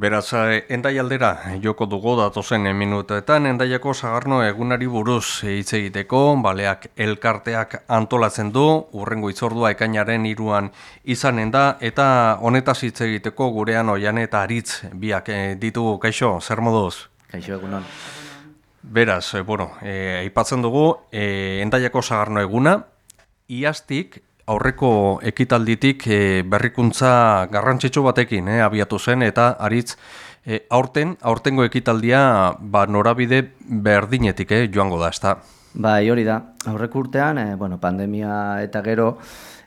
Beraz, eh, endai aldera, joko dugu datozen minutoetan, endaiako zagarno egunari buruz hitz egiteko, baleak elkarteak antolatzen du, urrengo itzordua ekainaren iruan izanen da, eta honetaz hitz egiteko gurean oian eta aritz biak e, ditugu, kaixo, zer moduz? Kaixo, egunon. Beraz, e, bueno, e, aipatzen dugu, e, endaiako zagarno eguna, iaztik, aurreko ekitalditik e, berrikuntza garrantzitsu batekin e, abiatu zen eta aritz e, aurten aurtengo ekitaldia ba norabide berdinetik e, joango da, ezta. Bai, hori da. Aurreko urtean, e, bueno, pandemia eta gero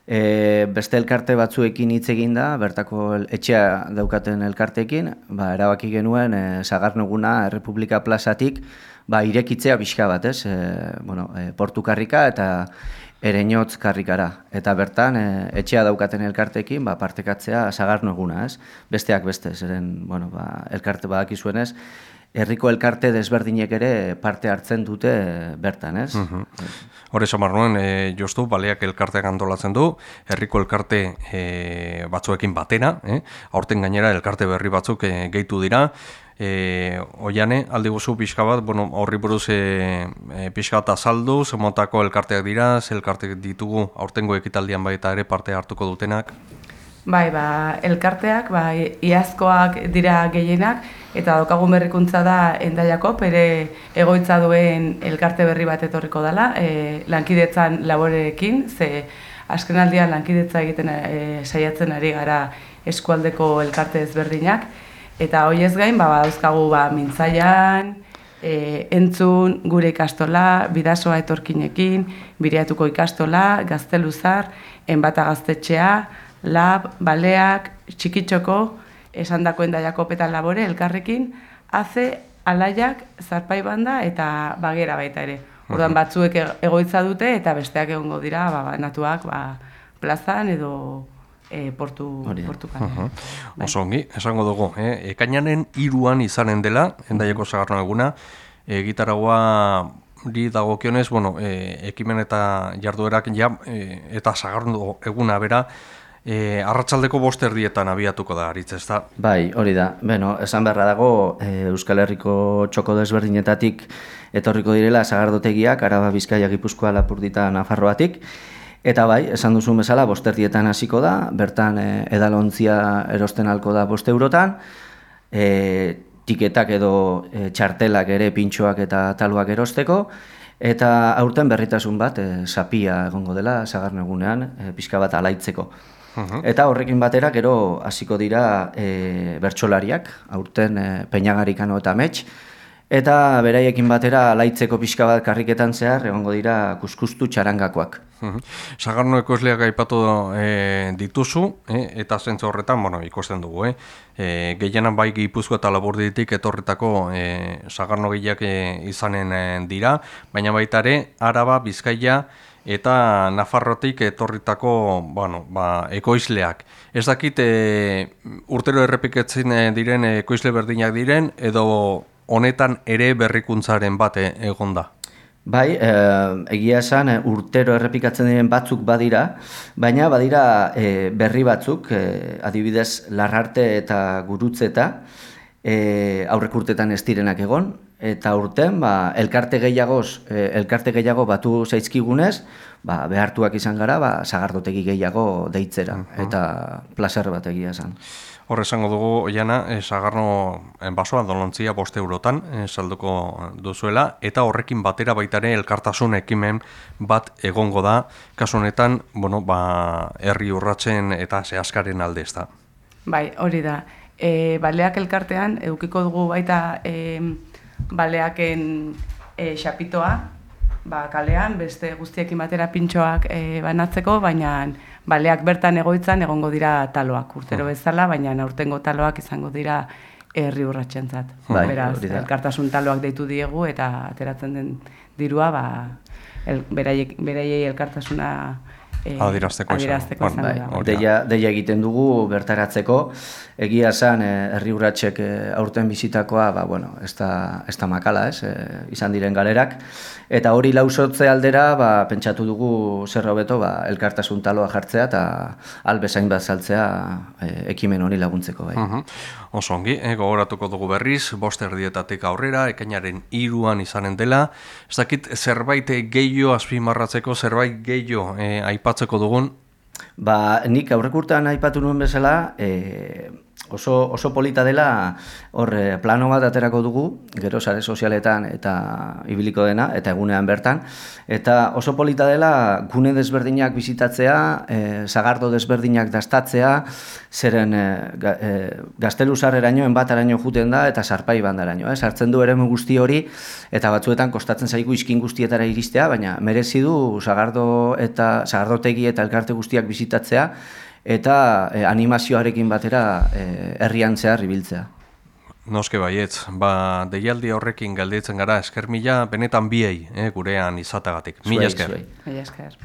e, beste elkarte batzuekin hitz egin da, bertako etxea daukaten elkarteekin, ba erabaki genuen e, Sagarnoguna Errepublika Plazatik ba irekitzea pixka bat, ez? E, bueno, e, Portukarrika eta ereinotz karrikara. Eta bertan, e, etxea daukaten elkartekin, ba, partekatzea sagarno eguna, ez? Besteak beste, zeren, bueno, ba, elkarte badak izuenez, herriko elkarte desberdinek ere parte hartzen dute bertan, ez? Uh Hore, nuen, e, joztu, baleak elkarteak antolatzen du, herriko elkarte e, batzuekin batera, eh? aurten gainera elkarte berri batzuk e, gehitu dira, e, oiane, aldi guzu pixka bat, bueno, horri buruz e, e, pixka bat azaldu, zemotako elkarteak dira, ze ditugu aurtengo ekitaldian baita ere parte hartuko dutenak? Bai, ba, elkarteak, ba, iazkoak dira gehienak, eta daukagun berrikuntza da endaiako, pere egoitza duen elkarte berri bat etorriko dela, e, lankidetzan laboreekin, ze askenaldian lankidetza egiten e, saiatzen ari gara eskualdeko elkarte ezberdinak, Eta hoi ez gain, ba, dauzkagu ba, mintzaian, e, entzun, gure ikastola, bidasoa etorkinekin, biriatuko ikastola, gazteluzar, enbata gaztetxea, lab, baleak, txikitxoko, esan dako endaiako petan labore, elkarrekin, haze, alaiak, zarpai banda eta bagera baita ere. Ordan batzuek egoitza dute eta besteak egongo dira, ba, natuak, ba, plazan edo e, portu, portu uh -huh. bai. Oso ongi, esango dugu, eh? ekainanen iruan izanen dela, endaieko zagarno eguna, e, gitaragua di dagokionez, bueno, e, ekimen eta jarduerak ja, e, eta zagarno eguna bera, e, arratsaldeko boster dietan abiatuko da, aritz, ez da? Bai, hori da. Beno, esan beharra dago, e, Euskal Herriko txoko desberdinetatik etorriko direla zagardotegiak, araba bizkaia gipuzkoa lapurdita nafarroatik, Eta bai, esan duzu bezala, bosterdietan hasiko da, bertan e, edalontzia erosten halko da boste eurotan, e, tiketak edo e, txartelak ere pintxoak eta taluak erosteko, eta aurten berritasun bat, e, sapia egongo dela, zagarnegunean, e, pixka bat alaitzeko. Eta horrekin batera, gero hasiko dira e, bertsolariak, aurten e, peinagarikano eta metx, Eta beraiekin batera laitzeko pixka bat karriketan zehar, egongo dira kuskustu txarangakoak. Sagarno ekosleak aipatu e, dituzu, e, eta zentzu horretan, bueno, ikusten dugu, eh? e, gehienan bai gipuzko eta laburditik etorretako e, sagarno gehiak e, izanen e, dira, baina baita ere, araba, bizkaia, eta Nafarrotik etorritako bueno, ba, ekoizleak. Ez dakit e, urtero errepiketzen diren ekoizle berdinak diren, edo honetan ere berrikuntzaren bate egon da. Bai, e, egia esan e, urtero errepikatzen diren batzuk badira, baina badira e, berri batzuk, e, adibidez larrarte eta gurutzeta, e, aurrek urtetan ez direnak egon, eta urten ba, elkarte gehiagoz, e, elkarte gehiago batu zaizkigunez, ba, behartuak izan gara, ba, zagardotegi gehiago deitzera, eta placer bat egia esan. Hor esango dugu, oiana, e, sagarno enbasoa dolontzia boste eurotan e, salduko duzuela, eta horrekin batera baitare elkartasun ekimen bat egongo da, kasu honetan, bueno, ba, herri urratzen eta zehaskaren alde ez da. Bai, hori da. E, baleak elkartean, edukiko dugu baita e, baleaken e, xapitoa, ba, kalean, beste guztiekin batera pintxoak e, banatzeko, baina baleak bertan egoitzan egongo dira taloak urtero hmm. bezala, baina aurtengo taloak izango dira herri urratsentzat. Bai, Beraz, elkartasun taloak deitu diegu eta ateratzen den dirua, ba, el, beraiei elkartasuna eh, adirazteko, adirazteko izan, bai, deia, deia egiten dugu bertaratzeko, egia esan eh, herri urratsek eh, aurten bizitakoa, ba, bueno, ez da, makala, ez, eh, izan diren galerak, eta hori lausotze aldera, ba, pentsatu dugu zer hobeto ba, elkartasun taloa jartzea, eta albezain bat saltzea ekimen hori laguntzeko. Bai. Uh Oso ongi, eh, gogoratuko dugu berriz, bost erdietatik aurrera, ekainaren iruan izanen dela. Ez dakit zerbait gehiago azpimarratzeko, zerbait gehiago eh, aipatzeko dugun? Ba, nik aurrekurtan aipatu nuen bezala, e, oso, oso polita dela hor eh, plano bat aterako dugu, gero sare sozialetan eta ibiliko dena, eta egunean bertan, eta oso polita dela gune desberdinak bizitatzea, e, zagardo desberdinak dastatzea, zeren e, e, gazteluzarreraino, enbataraino juten da, eta sarpai bandaraino, eh? sartzen du ere guzti hori, eta batzuetan kostatzen zaigu iskin guztietara iristea, baina merezi du zagardo eta zagardotegi eta elkarte guztiak bizitatzea, eta e, animazioarekin batera e, herrian zehar ibiltzea. Noske baietz, ba, deialdi horrekin galditzen gara esker mila, benetan biei, eh, gurean izatagatik. Mila esker. Zuei. Mila esker.